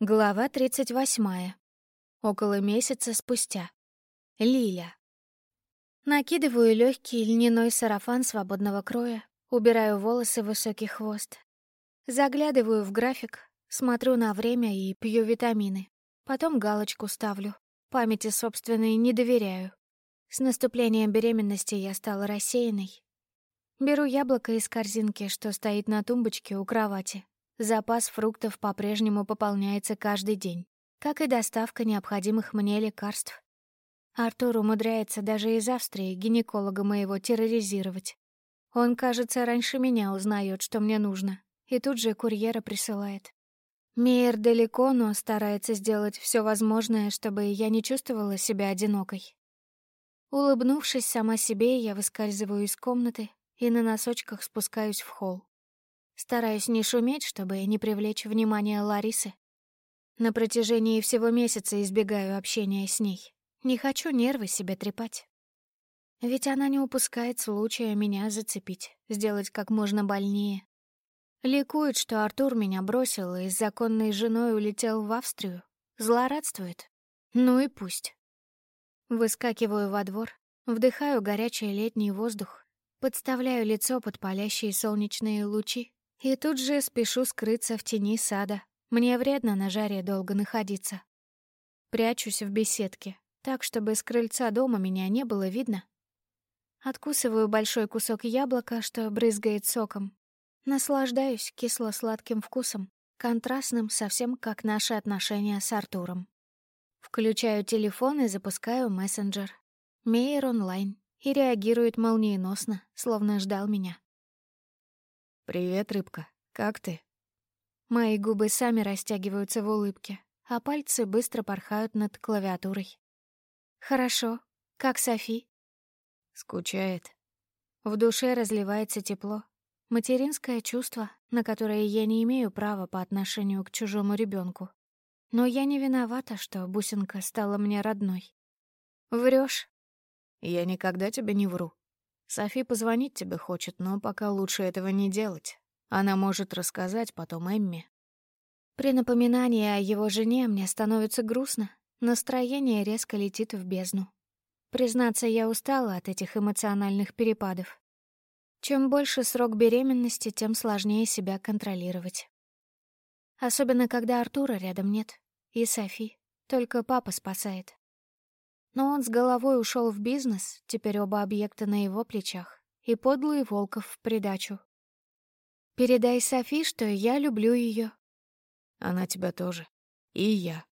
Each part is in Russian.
Глава 38. Около месяца спустя. Лиля. Накидываю легкий льняной сарафан свободного кроя, убираю волосы в высокий хвост. Заглядываю в график, смотрю на время и пью витамины. Потом галочку ставлю. Памяти собственной не доверяю. С наступлением беременности я стала рассеянной. Беру яблоко из корзинки, что стоит на тумбочке у кровати, Запас фруктов по-прежнему пополняется каждый день, как и доставка необходимых мне лекарств. Артур умудряется даже из Австрии гинеколога моего терроризировать. Он, кажется, раньше меня узнает, что мне нужно, и тут же курьера присылает. Мейер далеко, но старается сделать все возможное, чтобы я не чувствовала себя одинокой. Улыбнувшись сама себе, я выскальзываю из комнаты и на носочках спускаюсь в холл. Стараюсь не шуметь, чтобы не привлечь внимание Ларисы. На протяжении всего месяца избегаю общения с ней. Не хочу нервы себе трепать. Ведь она не упускает случая меня зацепить, сделать как можно больнее. Ликует, что Артур меня бросил и с законной женой улетел в Австрию. Злорадствует. Ну и пусть. Выскакиваю во двор, вдыхаю горячий летний воздух, подставляю лицо под палящие солнечные лучи и тут же спешу скрыться в тени сада. Мне вредно на жаре долго находиться. Прячусь в беседке, так, чтобы с крыльца дома меня не было видно. Откусываю большой кусок яблока, что брызгает соком. Наслаждаюсь кисло-сладким вкусом, контрастным, совсем как наши отношения с Артуром. Включаю телефон и запускаю мессенджер. Мейер онлайн и реагирует молниеносно, словно ждал меня. «Привет, рыбка. Как ты?» Мои губы сами растягиваются в улыбке, а пальцы быстро порхают над клавиатурой. «Хорошо. Как Софи?» «Скучает». В душе разливается тепло. Материнское чувство, на которое я не имею права по отношению к чужому ребенку. Но я не виновата, что бусинка стала мне родной. Врешь? Я никогда тебе не вру. Софи позвонить тебе хочет, но пока лучше этого не делать. Она может рассказать потом Эмме. При напоминании о его жене мне становится грустно. Настроение резко летит в бездну. Признаться, я устала от этих эмоциональных перепадов. Чем больше срок беременности, тем сложнее себя контролировать. Особенно, когда Артура рядом нет. И Софи. Только папа спасает. Но он с головой ушел в бизнес, теперь оба объекта на его плечах, и подлый Волков в придачу. «Передай Софи, что я люблю ее. «Она тебя тоже. И я».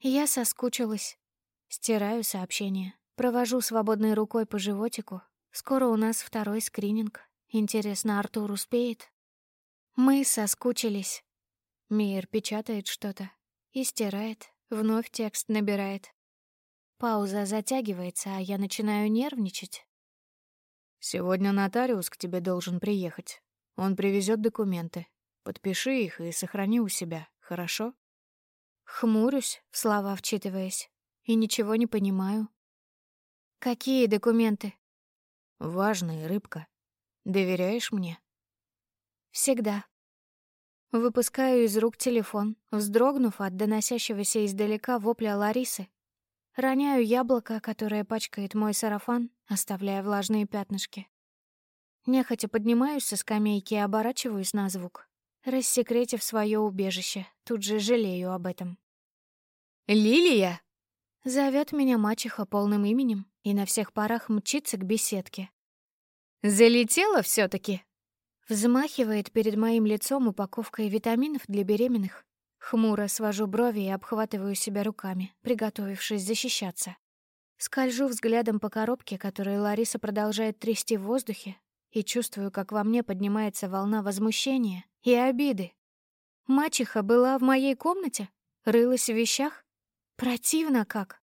Я соскучилась. Стираю сообщение. Провожу свободной рукой по животику. Скоро у нас второй скрининг. Интересно, Артур успеет? Мы соскучились. Мир печатает что-то и стирает, вновь текст набирает. Пауза затягивается, а я начинаю нервничать. «Сегодня нотариус к тебе должен приехать. Он привезет документы. Подпиши их и сохрани у себя, хорошо?» Хмурюсь, в слова вчитываясь, и ничего не понимаю. «Какие документы?» «Важные, рыбка. Доверяешь мне?» «Всегда». Выпускаю из рук телефон, вздрогнув от доносящегося издалека вопля Ларисы. Роняю яблоко, которое пачкает мой сарафан, оставляя влажные пятнышки. Нехотя поднимаюсь со скамейки и оборачиваюсь на звук. Рассекретив свое убежище, тут же жалею об этом. «Лилия!» Зовет меня мачеха полным именем и на всех парах мчится к беседке. «Залетела все таки Взмахивает перед моим лицом упаковкой витаминов для беременных Хмуро свожу брови и обхватываю себя руками, приготовившись защищаться. Скольжу взглядом по коробке, которую Лариса продолжает трясти в воздухе, и чувствую, как во мне поднимается волна возмущения и обиды. Мачеха была в моей комнате? Рылась в вещах? Противно как.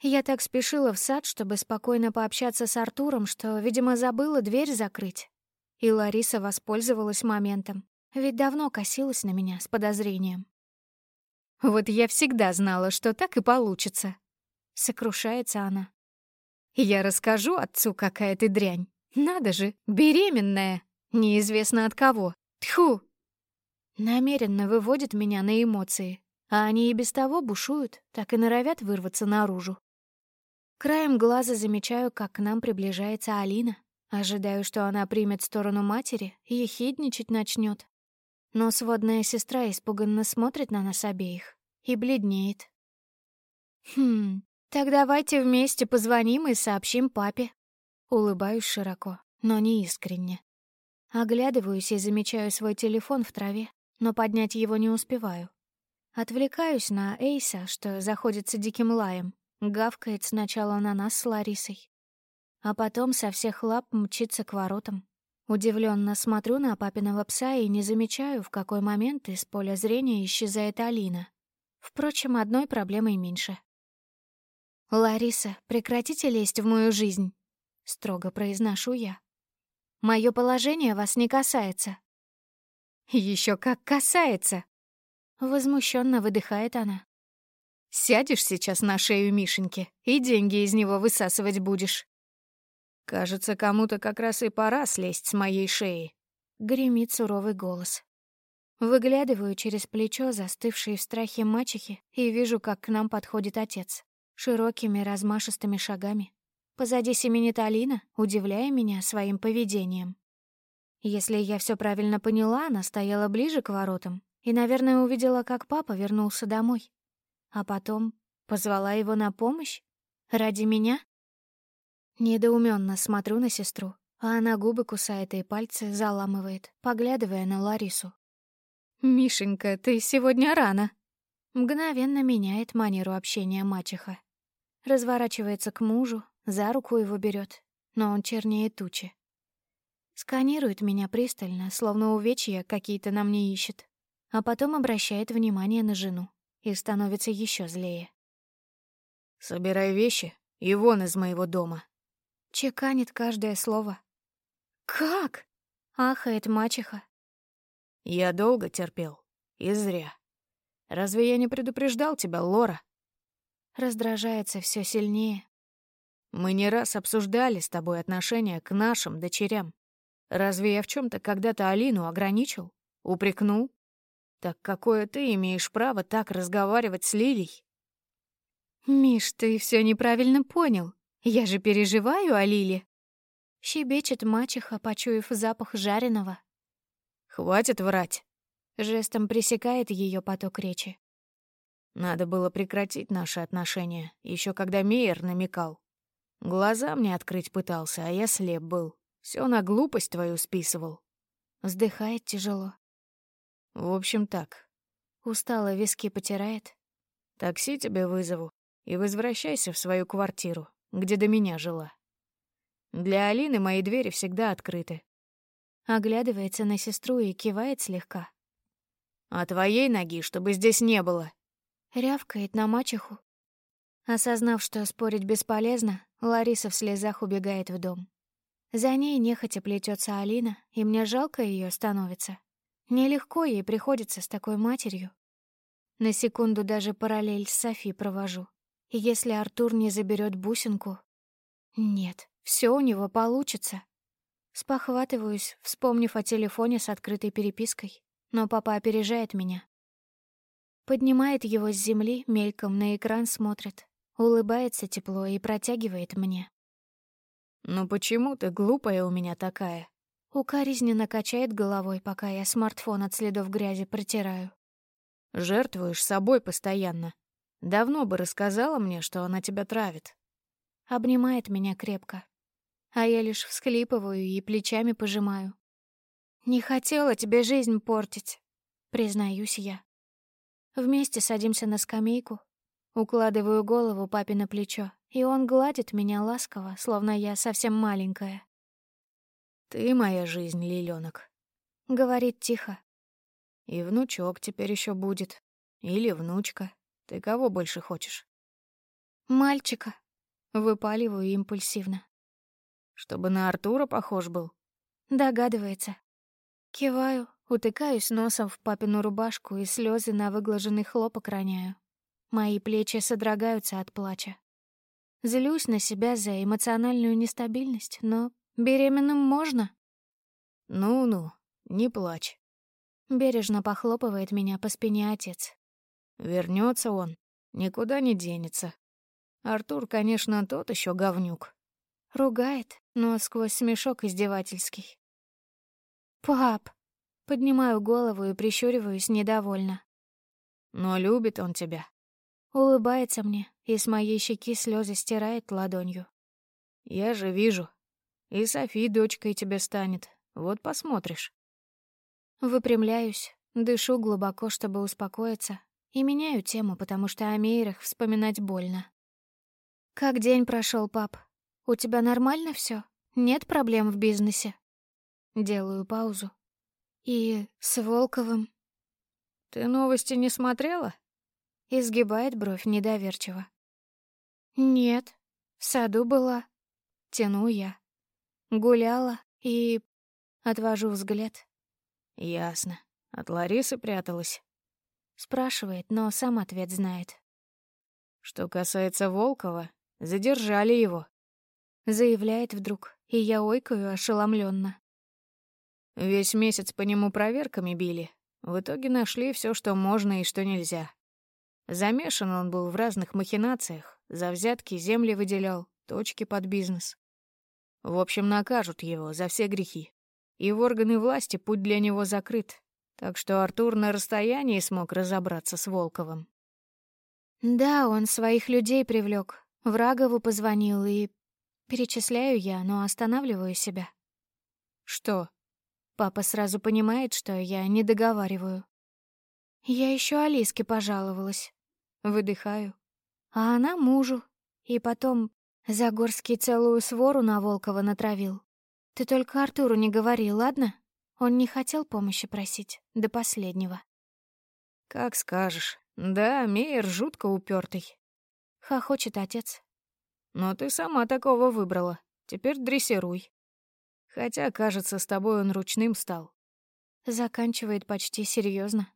Я так спешила в сад, чтобы спокойно пообщаться с Артуром, что, видимо, забыла дверь закрыть. И Лариса воспользовалась моментом, ведь давно косилась на меня с подозрением. Вот я всегда знала, что так и получится. Сокрушается она. Я расскажу отцу, какая ты дрянь. Надо же, беременная. Неизвестно от кого. Тьфу. Намеренно выводит меня на эмоции, а они и без того бушуют, так и норовят вырваться наружу. Краем глаза замечаю, как к нам приближается Алина. Ожидаю, что она примет сторону матери и ехидничать начнет. Но сводная сестра испуганно смотрит на нас обеих и бледнеет. «Хм, так давайте вместе позвоним и сообщим папе». Улыбаюсь широко, но не искренне. Оглядываюсь и замечаю свой телефон в траве, но поднять его не успеваю. Отвлекаюсь на Эйса, что заходится диким лаем, гавкает сначала на нас с Ларисой, а потом со всех лап мчится к воротам. Удивленно смотрю на папиного пса и не замечаю, в какой момент из поля зрения исчезает Алина. Впрочем, одной проблемой меньше. «Лариса, прекратите лезть в мою жизнь», — строго произношу я. «Моё положение вас не касается». Еще как касается!» Возмущенно выдыхает она. «Сядешь сейчас на шею Мишеньки и деньги из него высасывать будешь». «Кажется, кому-то как раз и пора слезть с моей шеи», — гремит суровый голос. Выглядываю через плечо застывшей в страхе мачехи и вижу, как к нам подходит отец широкими размашистыми шагами. Позади семенит Алина, удивляя меня своим поведением. Если я все правильно поняла, она стояла ближе к воротам и, наверное, увидела, как папа вернулся домой. А потом позвала его на помощь? Ради меня? Недоуменно смотрю на сестру, а она губы кусает и пальцы заламывает, поглядывая на Ларису. «Мишенька, ты сегодня рано!» Мгновенно меняет манеру общения мачеха. Разворачивается к мужу, за руку его берет, но он чернее тучи. Сканирует меня пристально, словно увечья какие-то на мне ищет, а потом обращает внимание на жену и становится еще злее. «Собирай вещи и вон из моего дома», — чеканит каждое слово. «Как?» — ахает мачеха. «Я долго терпел, и зря. Разве я не предупреждал тебя, Лора?» Раздражается все сильнее. Мы не раз обсуждали с тобой отношения к нашим дочерям. Разве я в чем то когда-то Алину ограничил? Упрекнул? Так какое ты имеешь право так разговаривать с Лилей? Миш, ты все неправильно понял. Я же переживаю о Лиле. Щебечет мачеха, почуяв запах жареного. Хватит врать. Жестом пресекает ее поток речи. Надо было прекратить наши отношения, еще когда Мейер намекал. Глаза мне открыть пытался, а я слеп был. Все на глупость твою списывал. Вздыхает тяжело. В общем, так. Устало виски потирает. Такси тебе вызову и возвращайся в свою квартиру, где до меня жила. Для Алины мои двери всегда открыты. Оглядывается на сестру и кивает слегка. А твоей ноги, чтобы здесь не было. Рявкает на мачеху. Осознав, что спорить бесполезно, Лариса в слезах убегает в дом. За ней нехотя плетется Алина, и мне жалко ее становится. Нелегко ей приходится с такой матерью. На секунду даже параллель с Софи провожу. И если Артур не заберет бусинку... Нет, все у него получится. Спохватываюсь, вспомнив о телефоне с открытой перепиской, но папа опережает меня. Поднимает его с земли, мельком на экран смотрит. Улыбается тепло и протягивает мне. «Ну почему ты глупая у меня такая?» Укоризненно качает головой, пока я смартфон от следов грязи протираю. «Жертвуешь собой постоянно. Давно бы рассказала мне, что она тебя травит». Обнимает меня крепко. А я лишь всхлипываю и плечами пожимаю. «Не хотела тебе жизнь портить», — признаюсь я. Вместе садимся на скамейку. Укладываю голову папе на плечо, и он гладит меня ласково, словно я совсем маленькая. «Ты моя жизнь, лилёнок», — говорит тихо. «И внучок теперь еще будет. Или внучка. Ты кого больше хочешь?» «Мальчика», — выпаливаю импульсивно. «Чтобы на Артура похож был?» Догадывается. Киваю, Утыкаюсь носом в папину рубашку и слезы на выглаженный хлопок роняю. Мои плечи содрогаются от плача. Злюсь на себя за эмоциональную нестабильность, но беременным можно. Ну-ну, не плачь. Бережно похлопывает меня по спине отец. Вернется он, никуда не денется. Артур, конечно, тот еще говнюк. Ругает, но сквозь смешок издевательский. «Пап!» Поднимаю голову и прищуриваюсь недовольно. «Но любит он тебя». Улыбается мне и с моей щеки слезы стирает ладонью. «Я же вижу. И Софи дочкой тебе станет. Вот посмотришь». Выпрямляюсь, дышу глубоко, чтобы успокоиться, и меняю тему, потому что о Мейрах вспоминать больно. «Как день прошел, пап? У тебя нормально все? Нет проблем в бизнесе?» Делаю паузу. «И с Волковым?» «Ты новости не смотрела?» Изгибает бровь недоверчиво. «Нет, в саду была». Тяну я. Гуляла и... Отвожу взгляд. «Ясно. От Ларисы пряталась?» Спрашивает, но сам ответ знает. «Что касается Волкова, задержали его», — заявляет вдруг, и я ойкаю ошеломленно. Весь месяц по нему проверками били. В итоге нашли все, что можно и что нельзя. Замешан он был в разных махинациях, за взятки земли выделял, точки под бизнес. В общем, накажут его за все грехи и в органы власти путь для него закрыт, так что Артур на расстоянии смог разобраться с Волковым. Да, он своих людей привлек, Врагову позвонил и... Перечисляю я, но останавливаю себя. Что? Папа сразу понимает, что я не договариваю. Я еще Алиске пожаловалась. Выдыхаю. А она мужу. И потом Загорский целую свору на Волкова натравил. Ты только Артуру не говори, ладно? Он не хотел помощи просить до последнего. Как скажешь. Да, Мейер жутко упертый. Хохочет отец. Но ты сама такого выбрала. Теперь дрессируй. Хотя, кажется, с тобой он ручным стал. Заканчивает почти серьезно.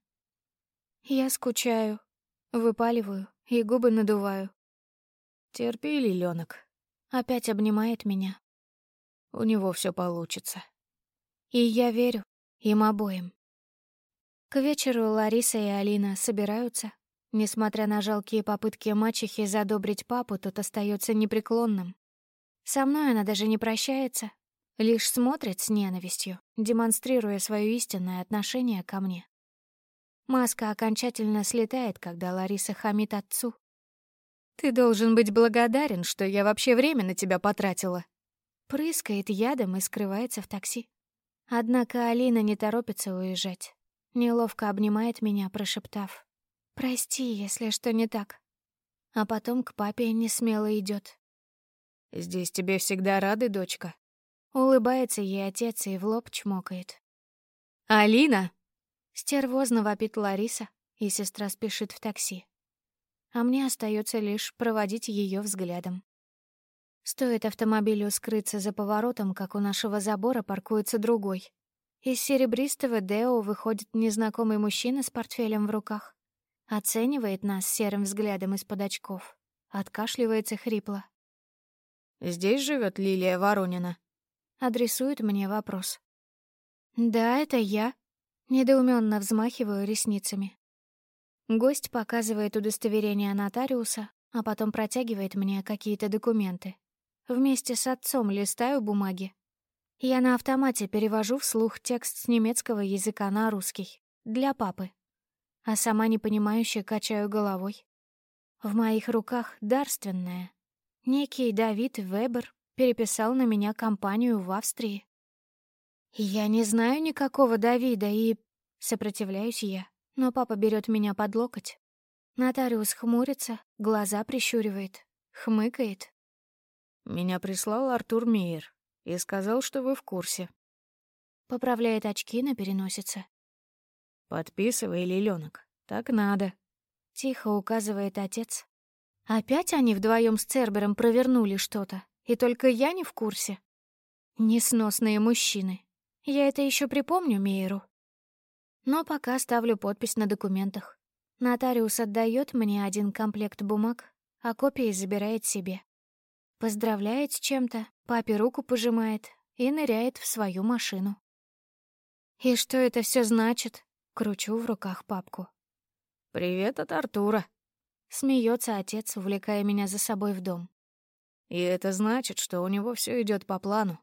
Я скучаю, выпаливаю и губы надуваю. Терпи, Лилёнок. Опять обнимает меня, у него все получится. И я верю им обоим. К вечеру Лариса и Алина собираются. Несмотря на жалкие попытки мачехи задобрить папу, тот остается непреклонным. Со мной она даже не прощается, лишь смотрит с ненавистью, демонстрируя свое истинное отношение ко мне. Маска окончательно слетает, когда Лариса хамит отцу. «Ты должен быть благодарен, что я вообще время на тебя потратила», Прыскает ядом и скрывается в такси. Однако Алина не торопится уезжать. Неловко обнимает меня, прошептав. «Прости, если что не так». А потом к папе не смело идет. «Здесь тебе всегда рады, дочка». Улыбается ей отец и в лоб чмокает. «Алина!» Стервозно вопит Лариса, и сестра спешит в такси. А мне остается лишь проводить ее взглядом. Стоит автомобилю скрыться за поворотом, как у нашего забора паркуется другой. Из серебристого Део выходит незнакомый мужчина с портфелем в руках. Оценивает нас серым взглядом из-под очков. Откашливается хрипло. «Здесь живет Лилия Воронина?» Адресует мне вопрос. «Да, это я». Недоуменно взмахиваю ресницами. Гость показывает удостоверение нотариуса, а потом протягивает мне какие-то документы. Вместе с отцом листаю бумаги. Я на автомате перевожу вслух текст с немецкого языка на русский. Для папы. А сама непонимающе качаю головой. В моих руках дарственная. Некий Давид Вебер переписал на меня компанию в Австрии. Я не знаю никакого Давида и... Сопротивляюсь я, но папа берет меня под локоть. Нотариус хмурится, глаза прищуривает, хмыкает, меня прислал Артур Мейер и сказал, что вы в курсе. Поправляет очки на переносице. Подписывай, Лилёнок. Так надо. Тихо указывает отец. Опять они вдвоем с Цербером провернули что-то, и только я не в курсе. Несносные мужчины. Я это еще припомню Мейеру. Но пока ставлю подпись на документах. Нотариус отдает мне один комплект бумаг, а копии забирает себе. Поздравляет с чем-то, папе руку пожимает и ныряет в свою машину. И что это все значит? Кручу в руках папку. «Привет от Артура», — смеется отец, увлекая меня за собой в дом. «И это значит, что у него все идет по плану.